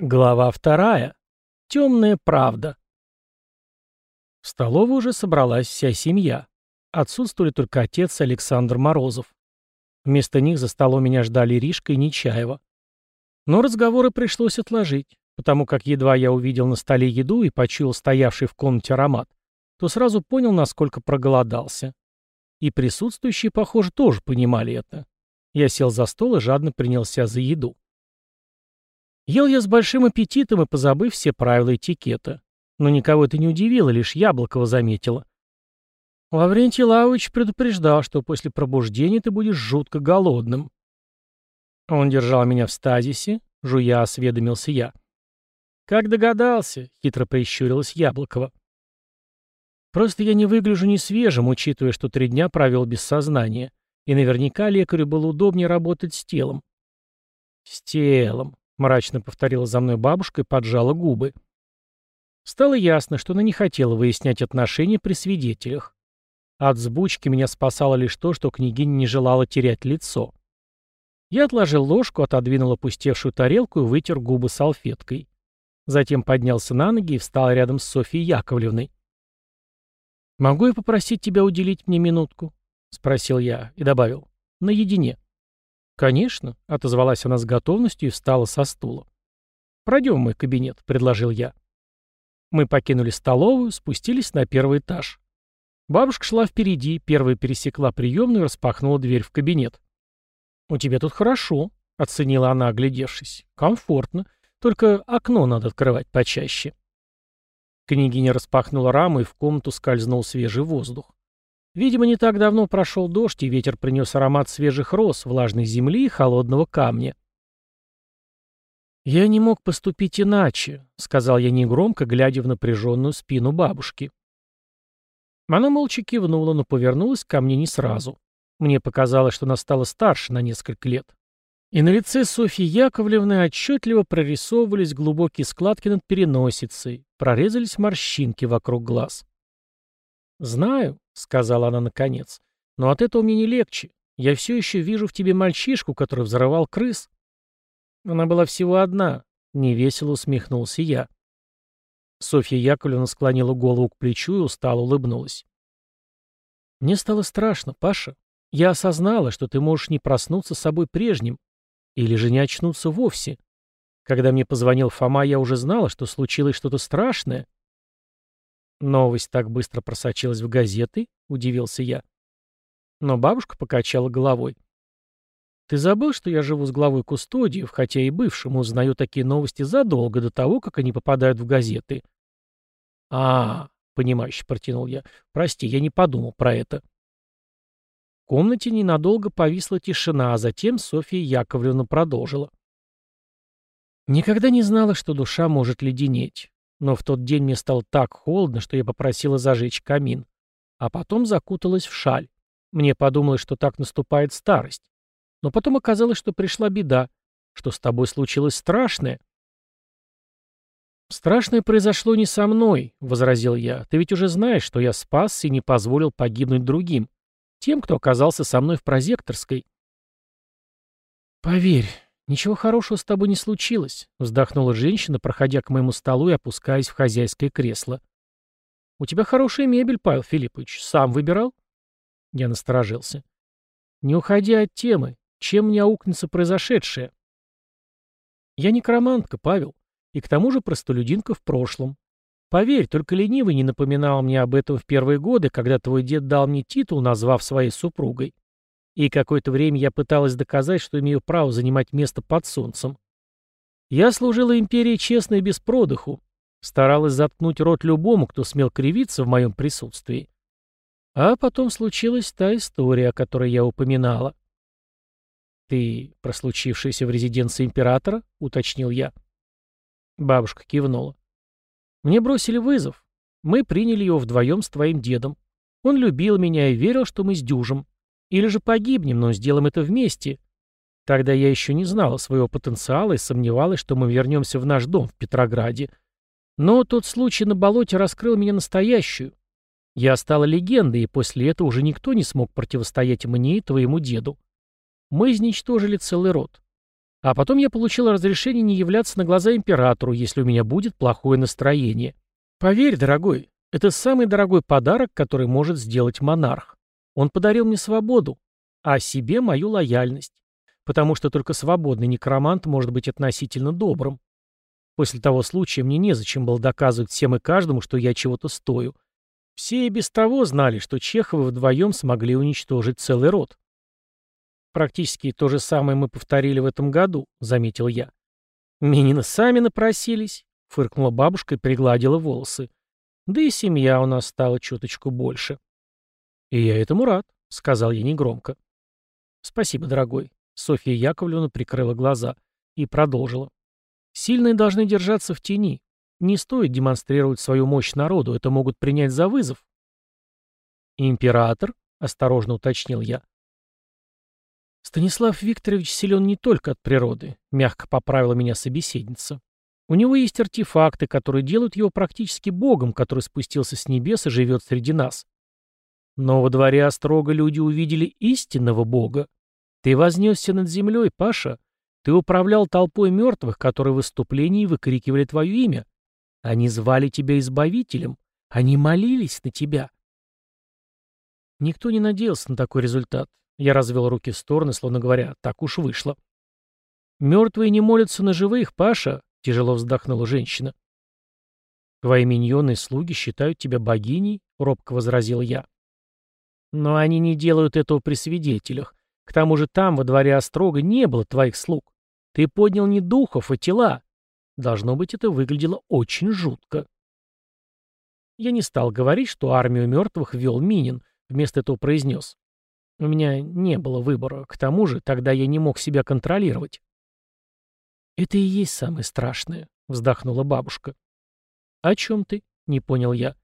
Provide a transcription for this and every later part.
Глава вторая. Темная правда. В столовой уже собралась вся семья. Отсутствовали только отец Александр Морозов. Вместо них за столом меня ждали Ришка и Нечаева. Но разговоры пришлось отложить, потому как едва я увидел на столе еду и почуял стоявший в комнате аромат, то сразу понял, насколько проголодался. И присутствующие, похоже, тоже понимали это. Я сел за стол и жадно принялся за еду. Ел я с большим аппетитом и позабыв все правила этикета. Но никого это не удивило, лишь Яблокова заметила. Лаврентий Лавович предупреждал, что после пробуждения ты будешь жутко голодным. Он держал меня в стазисе, жуя осведомился я. «Как догадался?» — хитро прищурилась Яблокова. «Просто я не выгляжу не свежим, учитывая, что три дня провел без сознания, и наверняка лекарю было удобнее работать с телом». «С телом», Мрачно повторила за мной бабушка и поджала губы. Стало ясно, что она не хотела выяснять отношения при свидетелях. От сбучки меня спасало лишь то, что княгиня не желала терять лицо. Я отложил ложку, отодвинул опустевшую тарелку и вытер губы салфеткой. Затем поднялся на ноги и встал рядом с Софьей Яковлевной. «Могу я попросить тебя уделить мне минутку?» — спросил я и добавил. «Наедине». «Конечно», — отозвалась она с готовностью и встала со стула. «Пройдем в мой кабинет», — предложил я. Мы покинули столовую, спустились на первый этаж. Бабушка шла впереди, первая пересекла приемную и распахнула дверь в кабинет. «У тебя тут хорошо», — оценила она, оглядевшись. «Комфортно. Только окно надо открывать почаще». Княгиня распахнула раму, и в комнату скользнул свежий воздух. Видимо, не так давно прошел дождь, и ветер принес аромат свежих роз, влажной земли и холодного камня. «Я не мог поступить иначе», — сказал я негромко, глядя в напряженную спину бабушки. Она молча кивнула, но повернулась ко мне не сразу. Мне показалось, что она стала старше на несколько лет. И на лице Софьи Яковлевны отчетливо прорисовывались глубокие складки над переносицей, прорезались морщинки вокруг глаз. «Знаю», — сказала она наконец, — «но от этого мне не легче. Я все еще вижу в тебе мальчишку, который взорвал крыс». Она была всего одна, — невесело усмехнулся я. Софья Яковлевна склонила голову к плечу и устало улыбнулась. «Мне стало страшно, Паша. Я осознала, что ты можешь не проснуться с собой прежним, или же не очнуться вовсе. Когда мне позвонил Фома, я уже знала, что случилось что-то страшное, «Новость так быстро просочилась в газеты?» — удивился я. Но бабушка покачала головой. «Ты забыл, что я живу с главой кустодиев, хотя и бывшим узнаю такие новости задолго до того, как они попадают в газеты?» «А, — понимающе протянул я, — прости, я не подумал про это». В комнате ненадолго повисла тишина, а затем Софья Яковлевна продолжила. Никогда не знала, что душа может леденеть. Но в тот день мне стало так холодно, что я попросила зажечь камин. А потом закуталась в шаль. Мне подумалось, что так наступает старость. Но потом оказалось, что пришла беда, что с тобой случилось страшное. «Страшное произошло не со мной», — возразил я. «Ты ведь уже знаешь, что я спасся и не позволил погибнуть другим. Тем, кто оказался со мной в прозекторской». «Поверь, «Ничего хорошего с тобой не случилось», — вздохнула женщина, проходя к моему столу и опускаясь в хозяйское кресло. «У тебя хорошая мебель, Павел Филиппович. Сам выбирал?» Я насторожился. «Не уходи от темы. Чем мне аукнется произошедшее?» «Я некромантка, Павел, и к тому же простолюдинка в прошлом. Поверь, только ленивый не напоминал мне об этом в первые годы, когда твой дед дал мне титул, назвав своей супругой. И какое-то время я пыталась доказать, что имею право занимать место под солнцем. Я служила империи честно и без продыху, старалась заткнуть рот любому, кто смел кривиться в моем присутствии. А потом случилась та история, о которой я упоминала. «Ты про случившееся в резиденции императора?» — уточнил я. Бабушка кивнула. «Мне бросили вызов. Мы приняли его вдвоем с твоим дедом. Он любил меня и верил, что мы сдюжим. Или же погибнем, но сделаем это вместе. Тогда я еще не знала своего потенциала и сомневалась, что мы вернемся в наш дом в Петрограде. Но тот случай на болоте раскрыл меня настоящую. Я стала легендой, и после этого уже никто не смог противостоять мне и твоему деду. Мы изничтожили целый род. А потом я получил разрешение не являться на глаза императору, если у меня будет плохое настроение. Поверь, дорогой, это самый дорогой подарок, который может сделать монарх. Он подарил мне свободу, а себе мою лояльность. Потому что только свободный некромант может быть относительно добрым. После того случая мне незачем было доказывать всем и каждому, что я чего-то стою. Все и без того знали, что Чеховы вдвоем смогли уничтожить целый род. Практически то же самое мы повторили в этом году, заметил я. Минины сами напросились, фыркнула бабушка и пригладила волосы. Да и семья у нас стала чуточку больше. И я этому рад, сказал я негромко. Спасибо, дорогой. Софья Яковлевна прикрыла глаза и продолжила. Сильные должны держаться в тени. Не стоит демонстрировать свою мощь народу, это могут принять за вызов. «Император?» — осторожно уточнил я. Станислав Викторович силен не только от природы, мягко поправила меня собеседница. У него есть артефакты, которые делают его практически богом, который спустился с небес и живет среди нас. Но во дворе Острога люди увидели истинного бога. Ты вознесся над землей, Паша. Ты управлял толпой мертвых, которые в выступлении выкрикивали твое имя. Они звали тебя избавителем. Они молились на тебя. Никто не надеялся на такой результат. Я развел руки в стороны, словно говоря, так уж вышло. «Мертвые не молятся на живых, Паша», — тяжело вздохнула женщина. «Твои миньоны и слуги считают тебя богиней», — робко возразил я. «Но они не делают этого при свидетелях. К тому же там, во дворе Острога, не было твоих слуг. Ты поднял не духов, а тела. Должно быть, это выглядело очень жутко». Я не стал говорить, что армию мертвых вел Минин, вместо этого произнес. У меня не было выбора. К тому же, тогда я не мог себя контролировать. «Это и есть самое страшное», — вздохнула бабушка. «О чем ты?» — не понял я.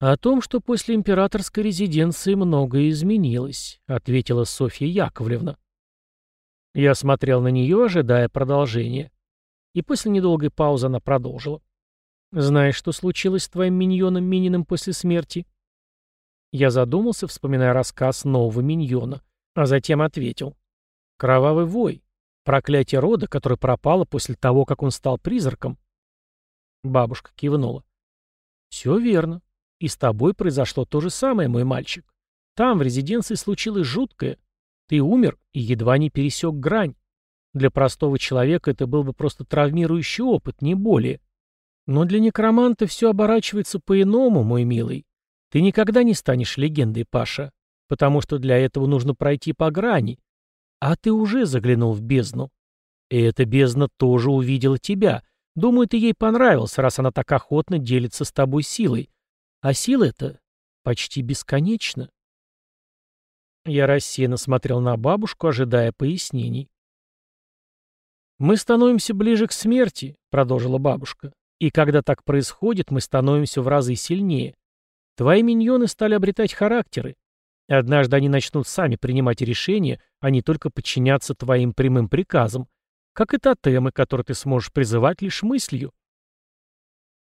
«О том, что после императорской резиденции многое изменилось», — ответила Софья Яковлевна. Я смотрел на нее, ожидая продолжения. И после недолгой паузы она продолжила. «Знаешь, что случилось с твоим миньоном Мининым после смерти?» Я задумался, вспоминая рассказ нового миньона, а затем ответил. «Кровавый вой. Проклятие рода, которое пропало после того, как он стал призраком». Бабушка кивнула. «Все верно. И с тобой произошло то же самое, мой мальчик. Там, в резиденции, случилось жуткое. Ты умер и едва не пересек грань. Для простого человека это был бы просто травмирующий опыт, не более. Но для некроманта все оборачивается по-иному, мой милый. Ты никогда не станешь легендой, Паша, потому что для этого нужно пройти по грани. А ты уже заглянул в бездну. И эта бездна тоже увидела тебя. Думаю, ты ей понравился, раз она так охотно делится с тобой силой. А сила эта почти бесконечна. Я рассеянно смотрел на бабушку, ожидая пояснений. «Мы становимся ближе к смерти», — продолжила бабушка. «И когда так происходит, мы становимся в разы сильнее. Твои миньоны стали обретать характеры. Однажды они начнут сами принимать решения, а не только подчиняться твоим прямым приказам, как и тотемы, которые ты сможешь призывать лишь мыслью.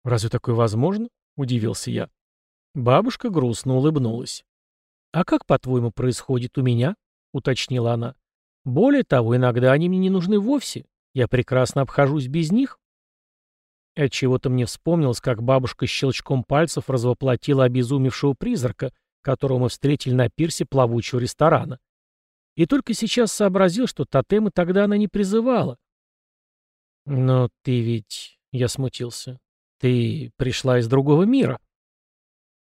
«Разве такое возможно?» — удивился я. Бабушка грустно улыбнулась. «А как, по-твоему, происходит у меня?» — уточнила она. «Более того, иногда они мне не нужны вовсе. Я прекрасно обхожусь без них». Отчего-то мне вспомнилось, как бабушка щелчком пальцев развоплотила обезумевшего призрака, которого мы встретили на пирсе плавучего ресторана. И только сейчас сообразил, что тотемы тогда она не призывала. «Но ты ведь...» — я смутился. «Ты пришла из другого мира».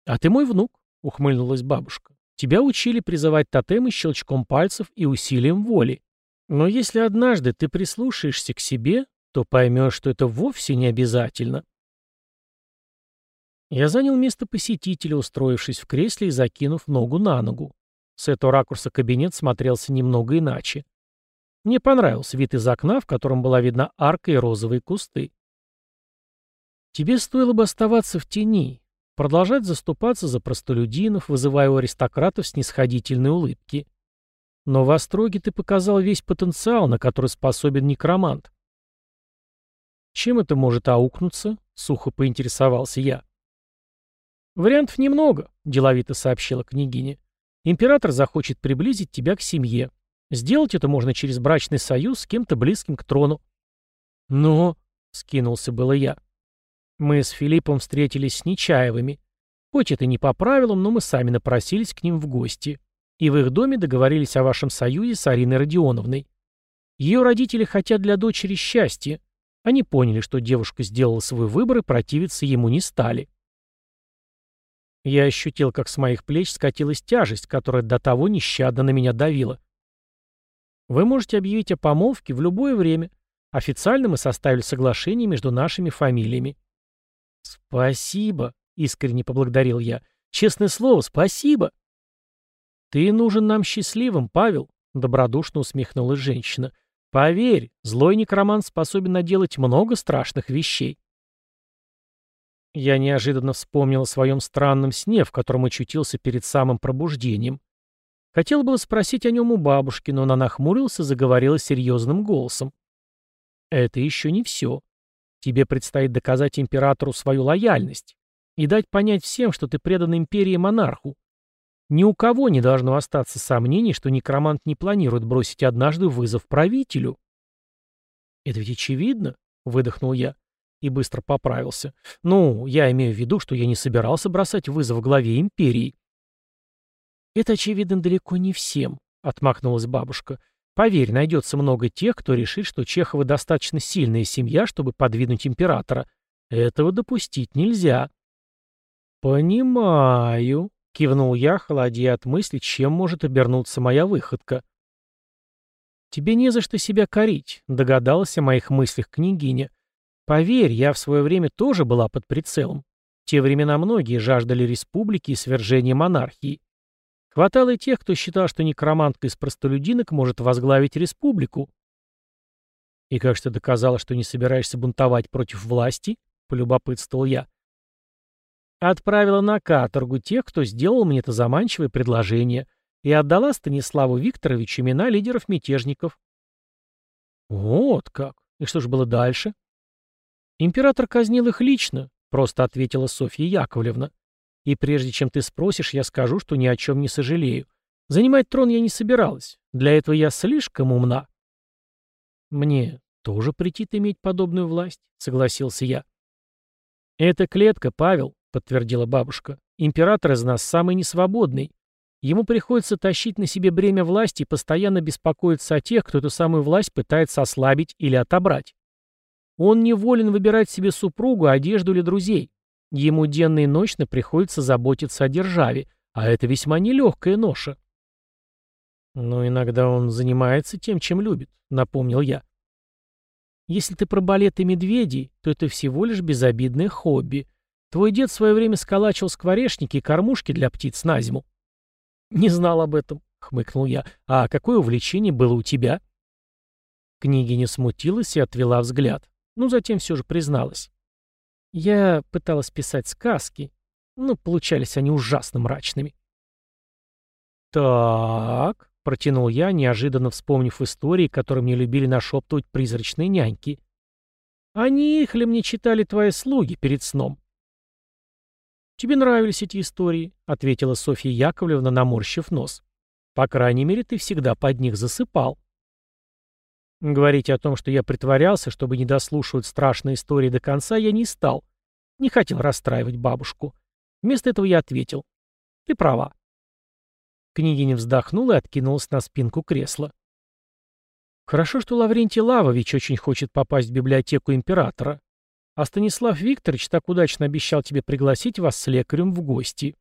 «А ты мой внук», — ухмыльнулась бабушка. «Тебя учили призывать тотемы щелчком пальцев и усилием воли. Но если однажды ты прислушаешься к себе, то поймешь, что это вовсе не обязательно. Я занял место посетителя, устроившись в кресле и закинув ногу на ногу. С этого ракурса кабинет смотрелся немного иначе. Мне понравился вид из окна, в котором была видна арка и розовые кусты. Тебе стоило бы оставаться в тени, продолжать заступаться за простолюдинов, вызывая у аристократов снисходительные улыбки. Но в Остроге ты показал весь потенциал, на который способен некромант. Чем это может аукнуться? Сухо поинтересовался я. Вариантов немного, деловито сообщила княгиня. Император захочет приблизить тебя к семье. Сделать это можно через брачный союз с кем-то близким к трону. Но, — скинулся было я. Мы с Филиппом встретились с Нечаевыми. Хоть это не по правилам, но мы сами напросились к ним в гости. И в их доме договорились о вашем союзе с Ариной Родионовной. Ее родители хотят для дочери счастья. Они поняли, что девушка сделала свой выбор и противиться ему не стали. Я ощутил, как с моих плеч скатилась тяжесть, которая до того нещадно на меня давила. Вы можете объявить о помолвке в любое время. Официально мы составили соглашение между нашими фамилиями. Спасибо, искренне поблагодарил я. Честное слово, спасибо. Ты нужен нам счастливым, Павел, добродушно усмехнулась женщина. Поверь, злой некромант способен наделать много страшных вещей. Я неожиданно вспомнил о своем странном сне, в котором очутился перед самым пробуждением. Хотел было спросить о нем у бабушки, но она нахмурился и заговорила серьезным голосом. «Это еще не все. Тебе предстоит доказать императору свою лояльность и дать понять всем, что ты предан империи монарху. Ни у кого не должно остаться сомнений, что некромант не планирует бросить однажды вызов правителю». «Это ведь очевидно», — выдохнул я и быстро поправился. «Ну, я имею в виду, что я не собирался бросать вызов главе империи». «Это очевидно далеко не всем», — отмахнулась бабушка. «Поверь, найдется много тех, кто решит, что Чехова достаточно сильная семья, чтобы подвинуть императора. Этого допустить нельзя». «Понимаю», — кивнул я, холодея от мысли, чем может обернуться моя выходка. «Тебе не за что себя корить», — догадалась о моих мыслях княгиня. Поверь, я в свое время тоже была под прицелом. В те времена многие жаждали республики и свержения монархии. Хватало и тех, кто считал, что некромантка из простолюдинок может возглавить республику. «И как же ты доказала, что не собираешься бунтовать против власти?» — полюбопытствовал я. Отправила на каторгу тех, кто сделал мне это заманчивое предложение, и отдала Станиславу Викторовичу имена лидеров мятежников. Вот как! И что же было дальше? «Император казнил их лично», — просто ответила Софья Яковлевна. «И прежде чем ты спросишь, я скажу, что ни о чем не сожалею. Занимать трон я не собиралась. Для этого я слишком умна». «Мне тоже претит иметь подобную власть», — согласился я. «Это клетка, Павел», — подтвердила бабушка. «Император из нас самый несвободный. Ему приходится тащить на себе бремя власти и постоянно беспокоиться о тех, кто эту самую власть пытается ослабить или отобрать. Он не волен выбирать себе супругу, одежду или друзей. Ему денно и ночно приходится заботиться о державе, а это весьма нелегкая ноша. Но иногда он занимается тем, чем любит, напомнил я. Если ты про балет и медведей, то это всего лишь безобидное хобби. Твой дед в свое время сколачивал скворечники и кормушки для птиц на зиму. Не знал об этом, хмыкнул я. А какое увлечение было у тебя? Княгиня смутилась и отвела взгляд но затем все же призналась. Я пыталась писать сказки, но получались они ужасно мрачными. «Так», — протянул я, неожиданно вспомнив истории, которые мне любили нашептывать призрачные няньки. «Они их ли мне читали твои слуги перед сном?» «Тебе нравились эти истории», — ответила Софья Яковлевна, наморщив нос. «По крайней мере, ты всегда под них засыпал». Говорить о том, что я притворялся, чтобы не дослушивать страшные истории до конца, я не стал. Не хотел расстраивать бабушку. Вместо этого я ответил. Ты права. Княгиня вздохнула и откинулась на спинку кресла. Хорошо, что Лаврентий Лавович очень хочет попасть в библиотеку императора. А Станислав Викторович так удачно обещал тебе пригласить вас с лекарем в гости.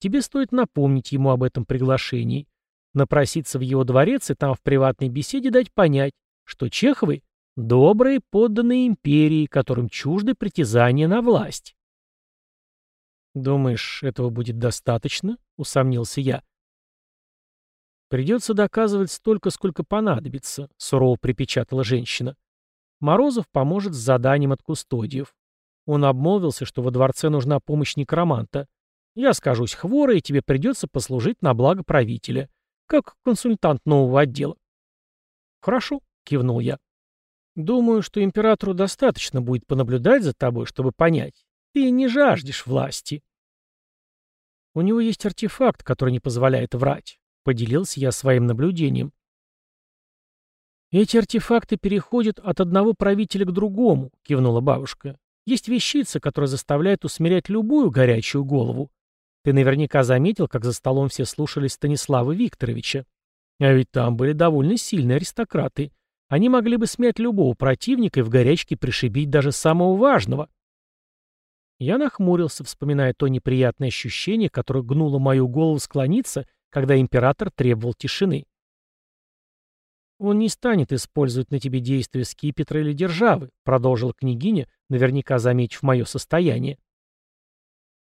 Тебе стоит напомнить ему об этом приглашении. Напроситься в его дворец и там в приватной беседе дать понять, что Чеховы — добрые подданные империи, которым чужды притязания на власть. «Думаешь, этого будет достаточно?» — усомнился я. «Придется доказывать столько, сколько понадобится», — сурово припечатала женщина. «Морозов поможет с заданием от кустодиев. Он обмолвился, что во дворце нужна помощь некроманта. Я скажусь хворой, и тебе придется послужить на благо правителя, как консультант нового отдела». «Хорошо», — кивнул я. «Думаю, что императору достаточно будет понаблюдать за тобой, чтобы понять. Ты не жаждешь власти». «У него есть артефакт, который не позволяет врать», — поделился я своим наблюдением. «Эти артефакты переходят от одного правителя к другому», — кивнула бабушка. «Есть вещица, которая заставляет усмирять любую горячую голову. Ты наверняка заметил, как за столом все слушали Станислава Викторовича. А ведь там были довольно сильные аристократы. Они могли бы смять любого противника и в горячке пришибить даже самого важного». Я нахмурился, вспоминая то неприятное ощущение, которое гнуло мою голову склониться, когда император требовал тишины. «Он не станет использовать на тебе действия скипетра или державы», продолжила княгиня, наверняка заметив мое состояние.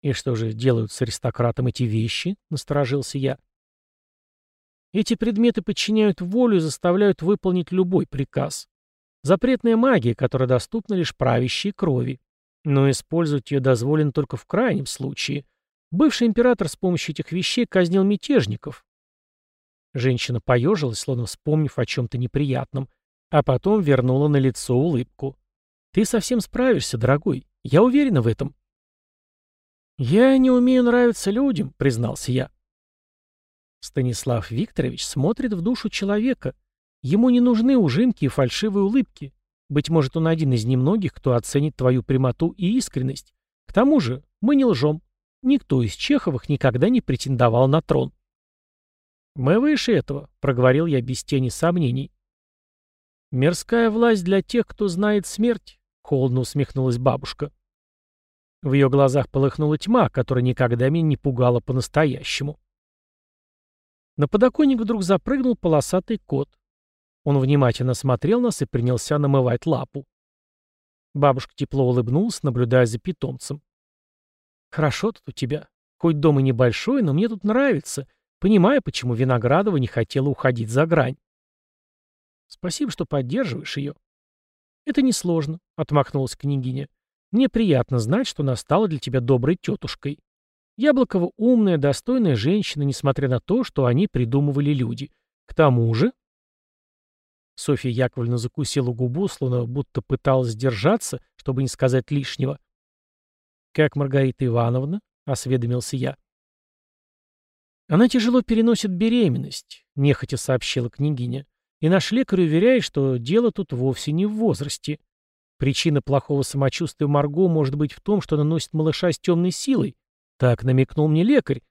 «И что же делают с аристократом эти вещи?» — насторожился я. «Эти предметы подчиняют волю и заставляют выполнить любой приказ. Запретная магия, которая доступна лишь правящей крови. Но использовать ее дозволено только в крайнем случае. Бывший император с помощью этих вещей казнил мятежников. Женщина поежилась, словно вспомнив о чем-то неприятном, а потом вернула на лицо улыбку. «Ты совсем справишься, дорогой. Я уверена в этом». «Я не умею нравиться людям», — признался я. Станислав Викторович смотрит в душу человека. Ему не нужны ужимки и фальшивые улыбки. Быть может, он один из немногих, кто оценит твою прямоту и искренность. К тому же, мы не лжем. Никто из Чеховых никогда не претендовал на трон. «Мы выше этого», — проговорил я без тени сомнений. «Мирская власть для тех, кто знает смерть», — холодно усмехнулась бабушка. В ее глазах полыхнула тьма, которая никогда меня не пугала по-настоящему. На подоконник вдруг запрыгнул полосатый кот. Он внимательно смотрел нас и принялся намывать лапу. Бабушка тепло улыбнулась, наблюдая за питомцем. «Хорошо тут у тебя. Хоть дом и небольшой, но мне тут нравится. Понимаю, почему Виноградова не хотела уходить за грань». «Спасибо, что поддерживаешь ее». «Это несложно», — отмахнулась княгиня. «Мне приятно знать, что она стала для тебя доброй тетушкой. Яблокова умная, достойная женщина, несмотря на то, что они придумывали люди. К тому же...» Софья Яковлевна закусила губу, словно будто пыталась сдержаться, чтобы не сказать лишнего. «Как Маргарита Ивановна?» — осведомился я. «Она тяжело переносит беременность», — нехотя сообщила княгиня. «И наш лекарь уверяет, что дело тут вовсе не в возрасте. Причина плохого самочувствия Марго может быть в том, что она носит малыша с темной силой. Так намекнул мне лекарь».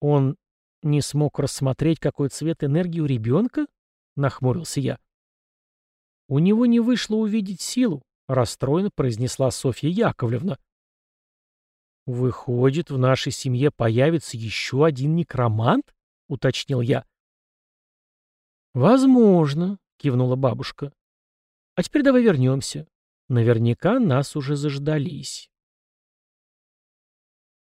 «Он не смог рассмотреть, какой цвет энергии у ребенка?» нахмурился я. У него не вышло увидеть силу, расстроенно произнесла Софья Яковлевна. Выходит, в нашей семье появится еще один некромант? уточнил я. Возможно, кивнула бабушка. А теперь давай вернемся. Наверняка нас уже заждались.